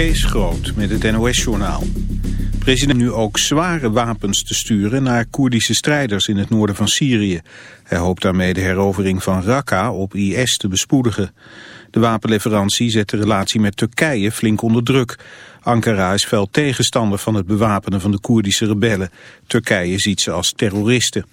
Kees Groot met het NOS-journaal. President nu ook zware wapens te sturen naar Koerdische strijders in het noorden van Syrië. Hij hoopt daarmee de herovering van Raqqa op IS te bespoedigen. De wapenleverantie zet de relatie met Turkije flink onder druk. Ankara is fel tegenstander van het bewapenen van de Koerdische rebellen. Turkije ziet ze als terroristen.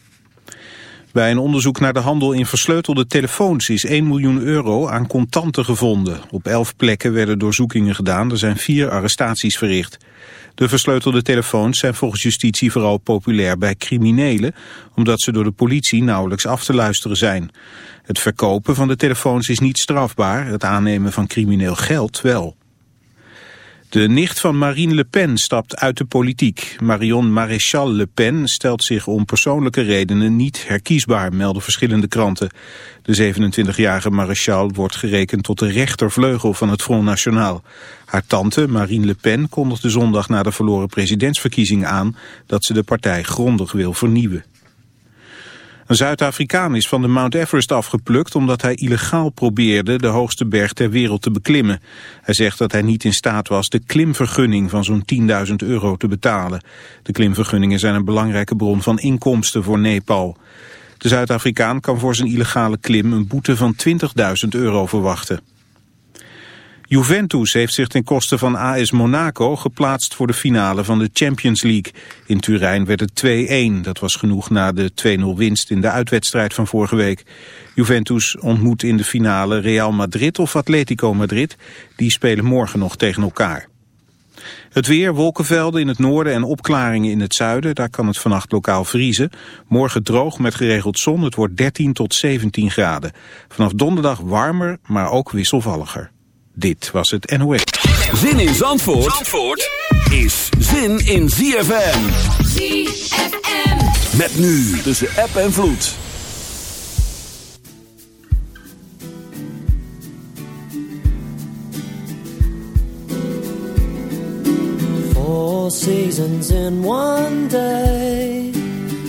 Bij een onderzoek naar de handel in versleutelde telefoons is 1 miljoen euro aan contanten gevonden. Op elf plekken werden doorzoekingen gedaan, er zijn vier arrestaties verricht. De versleutelde telefoons zijn volgens justitie vooral populair bij criminelen, omdat ze door de politie nauwelijks af te luisteren zijn. Het verkopen van de telefoons is niet strafbaar, het aannemen van crimineel geld wel. De nicht van Marine Le Pen stapt uit de politiek. Marion Maréchal Le Pen stelt zich om persoonlijke redenen niet herkiesbaar, melden verschillende kranten. De 27-jarige Maréchal wordt gerekend tot de rechtervleugel van het Front National. Haar tante, Marine Le Pen, kondigde zondag na de verloren presidentsverkiezing aan dat ze de partij grondig wil vernieuwen. Een Zuid-Afrikaan is van de Mount Everest afgeplukt omdat hij illegaal probeerde de hoogste berg ter wereld te beklimmen. Hij zegt dat hij niet in staat was de klimvergunning van zo'n 10.000 euro te betalen. De klimvergunningen zijn een belangrijke bron van inkomsten voor Nepal. De Zuid-Afrikaan kan voor zijn illegale klim een boete van 20.000 euro verwachten. Juventus heeft zich ten koste van AS Monaco geplaatst voor de finale van de Champions League. In Turijn werd het 2-1. Dat was genoeg na de 2-0 winst in de uitwedstrijd van vorige week. Juventus ontmoet in de finale Real Madrid of Atletico Madrid. Die spelen morgen nog tegen elkaar. Het weer, wolkenvelden in het noorden en opklaringen in het zuiden. Daar kan het vannacht lokaal vriezen. Morgen droog met geregeld zon. Het wordt 13 tot 17 graden. Vanaf donderdag warmer, maar ook wisselvalliger. Dit was het NOS. Zin in Zandvoort, Zandvoort is zin in ZFM. ZFM. Met nu tussen app en vloed. Four seasons in one day.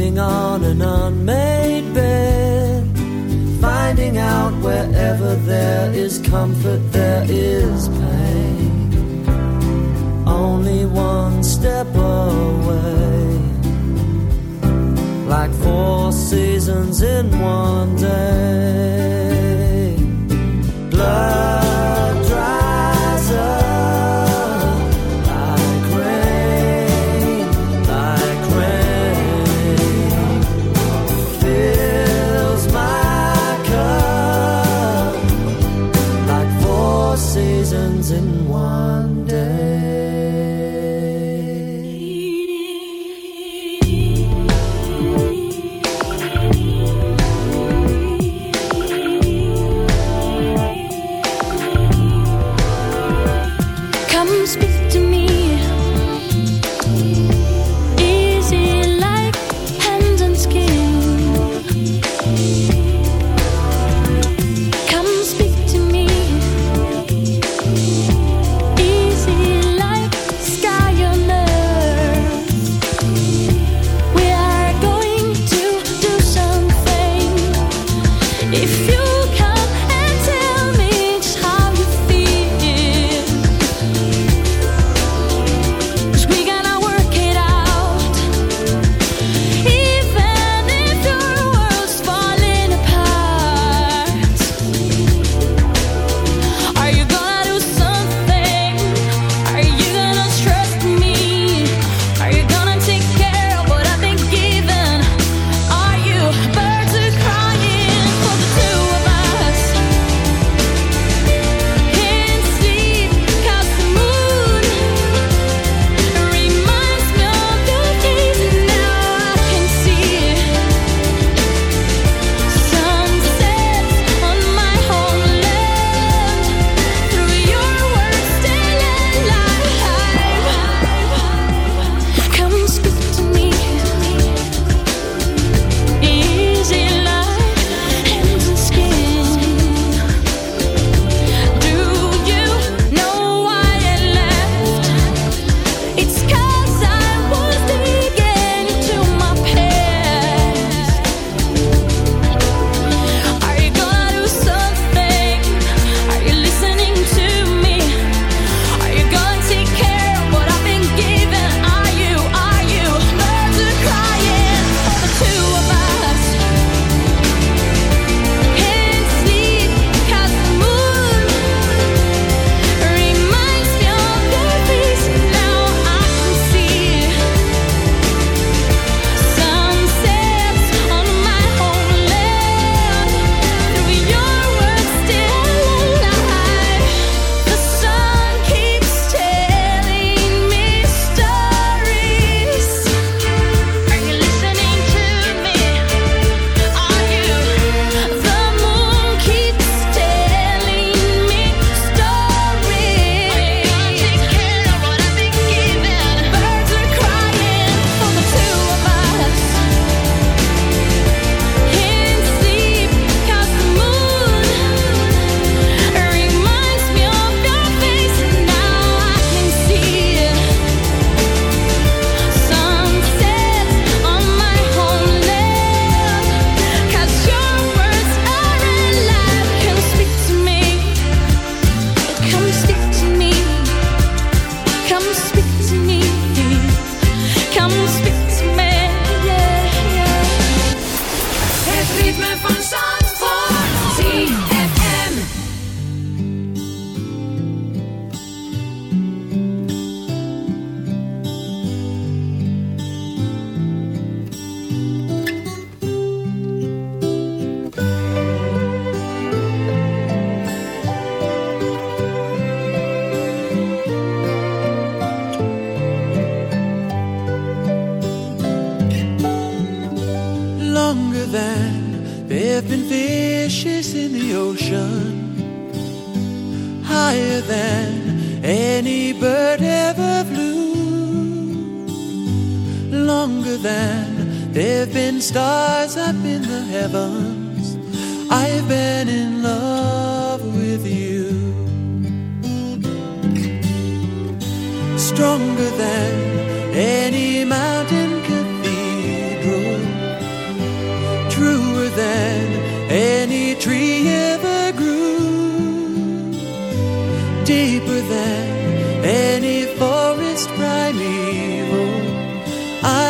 sleeping on evil. I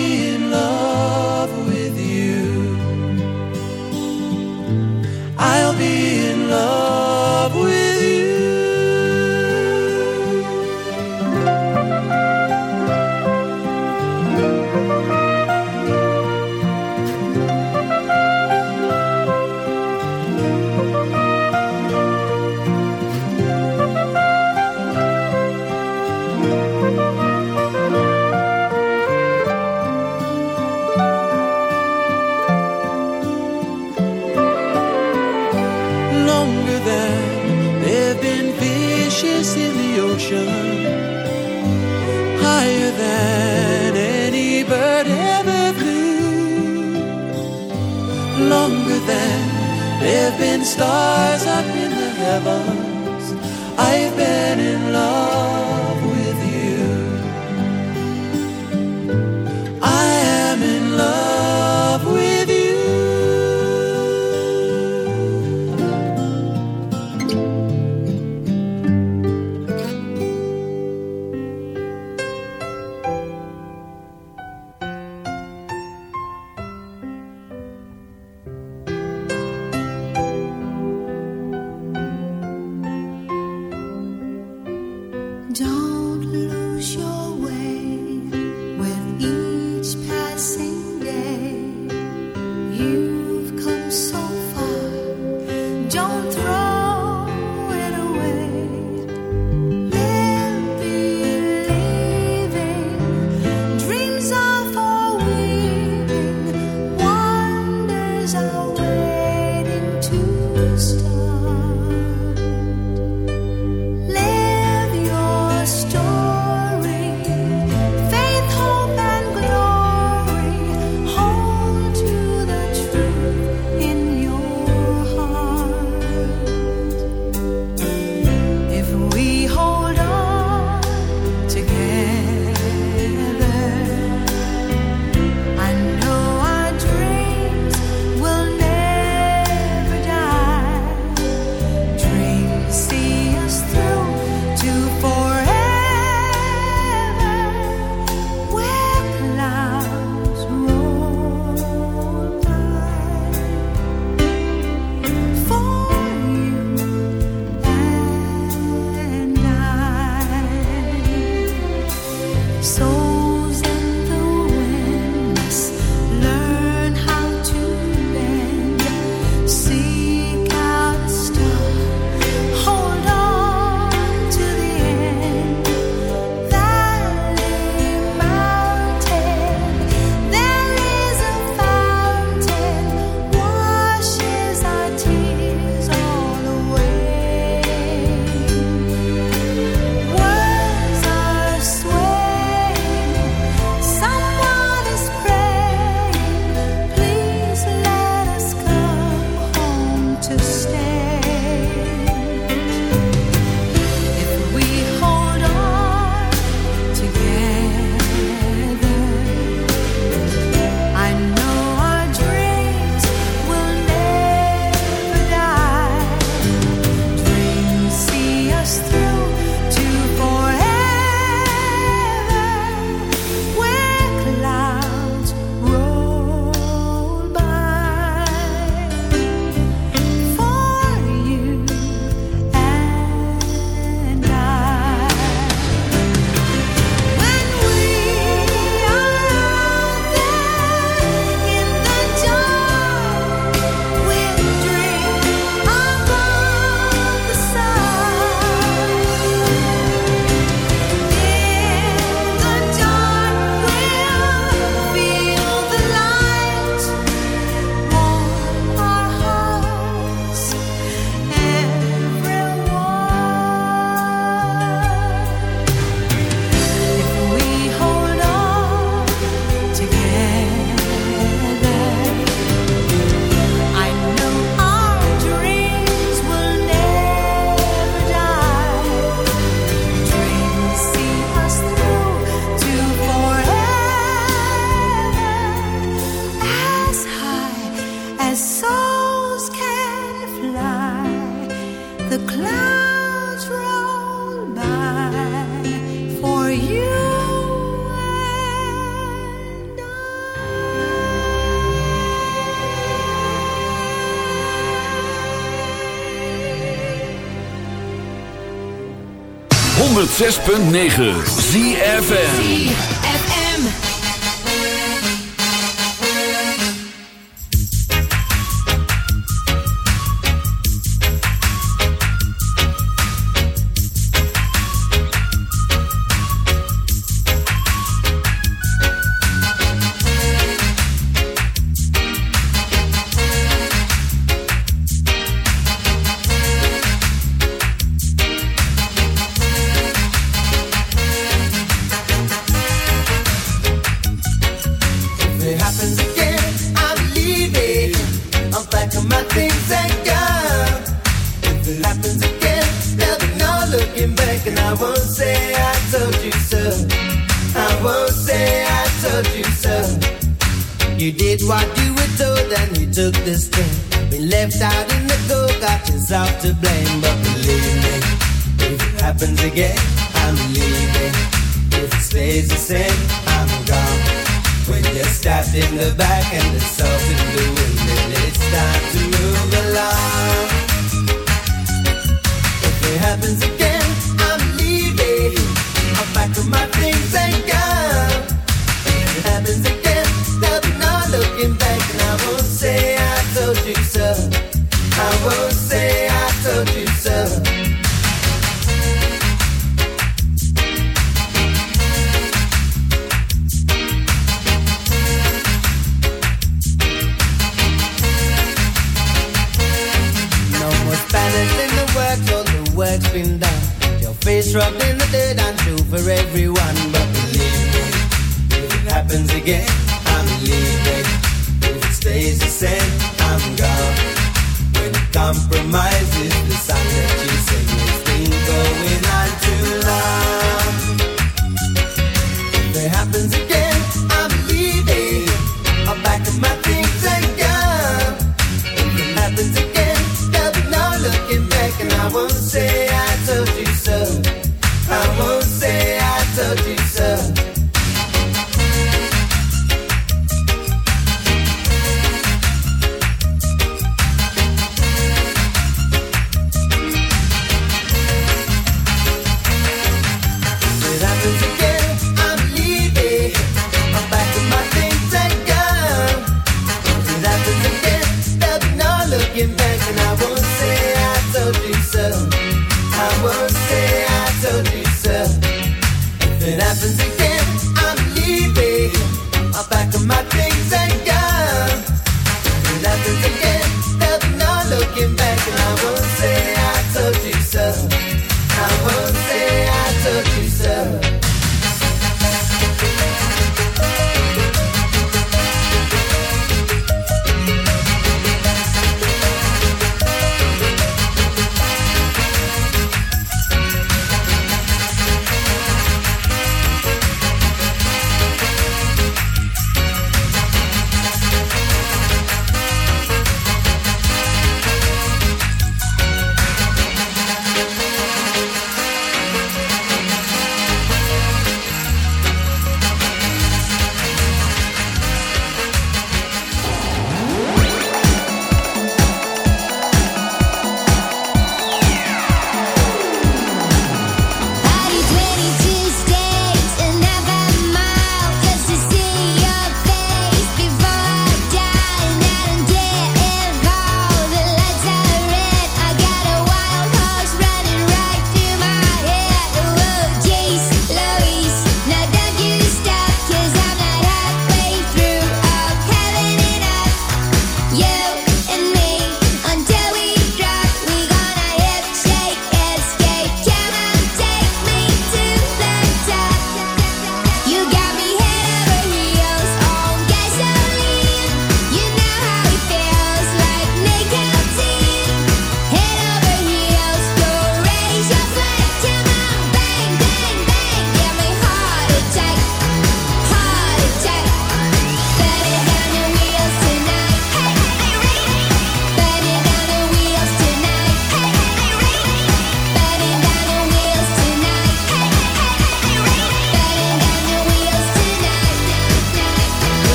there have been stars up in the heavens. 106.9 ZFN again,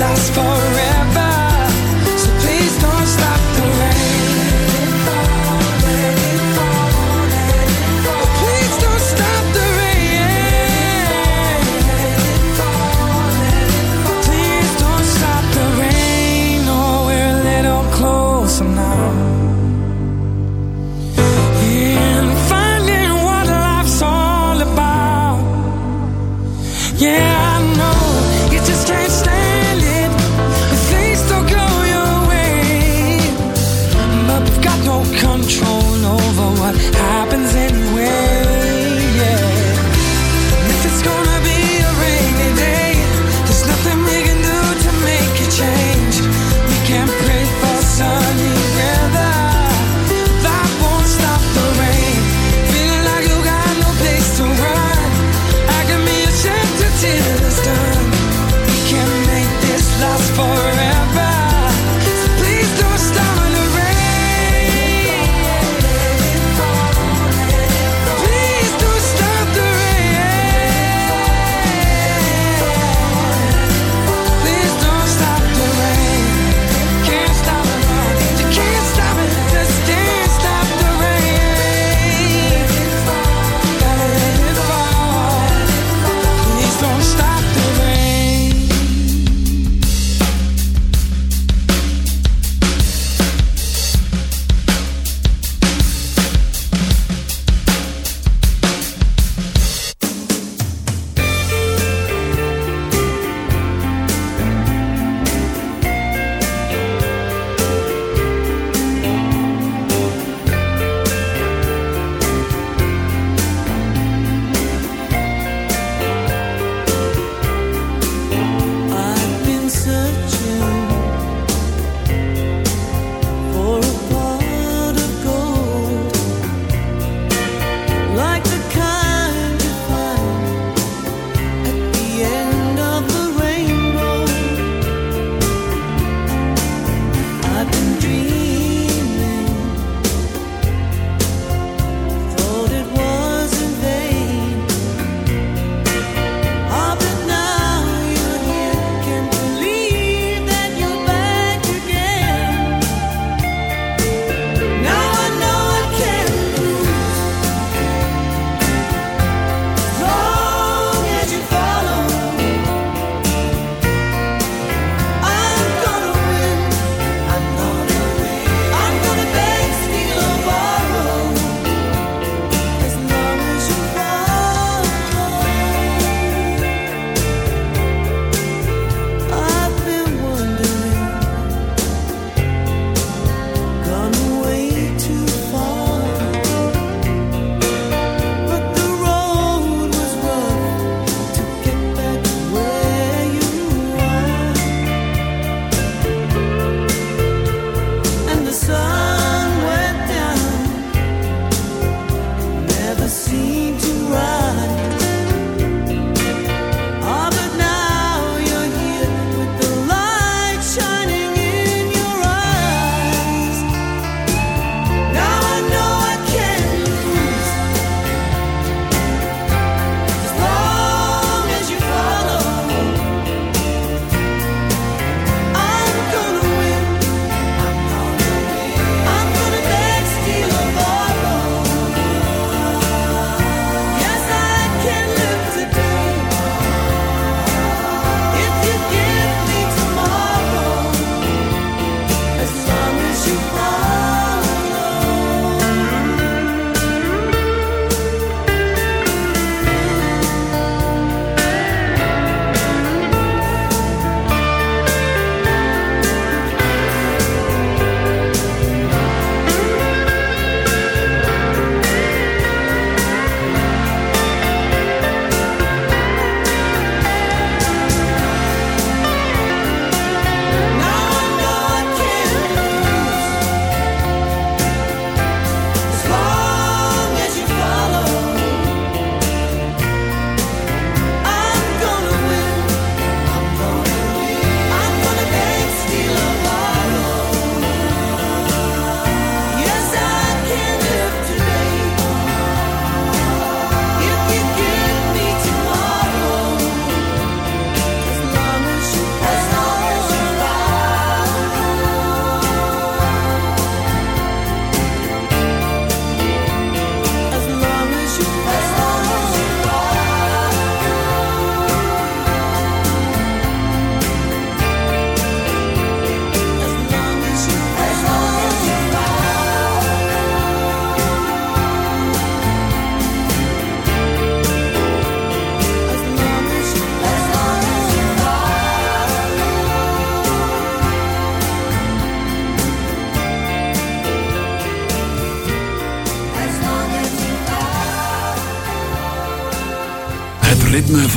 last forever.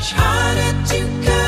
much harder to come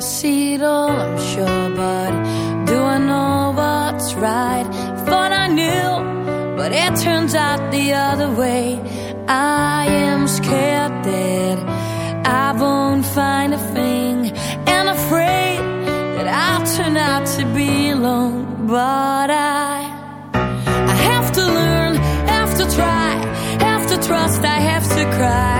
I see it all, I'm sure, but do I know what's right? Thought I knew, but it turns out the other way. I am scared that I won't find a thing, and afraid that I'll turn out to be alone. But I, I have to learn, have to try, have to trust, I have to cry.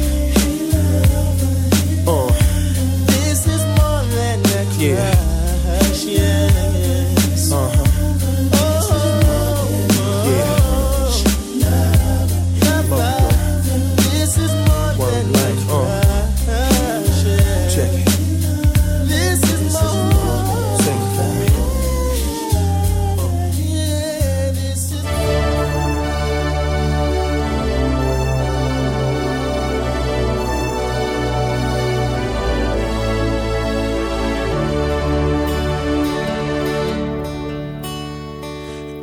Yeah.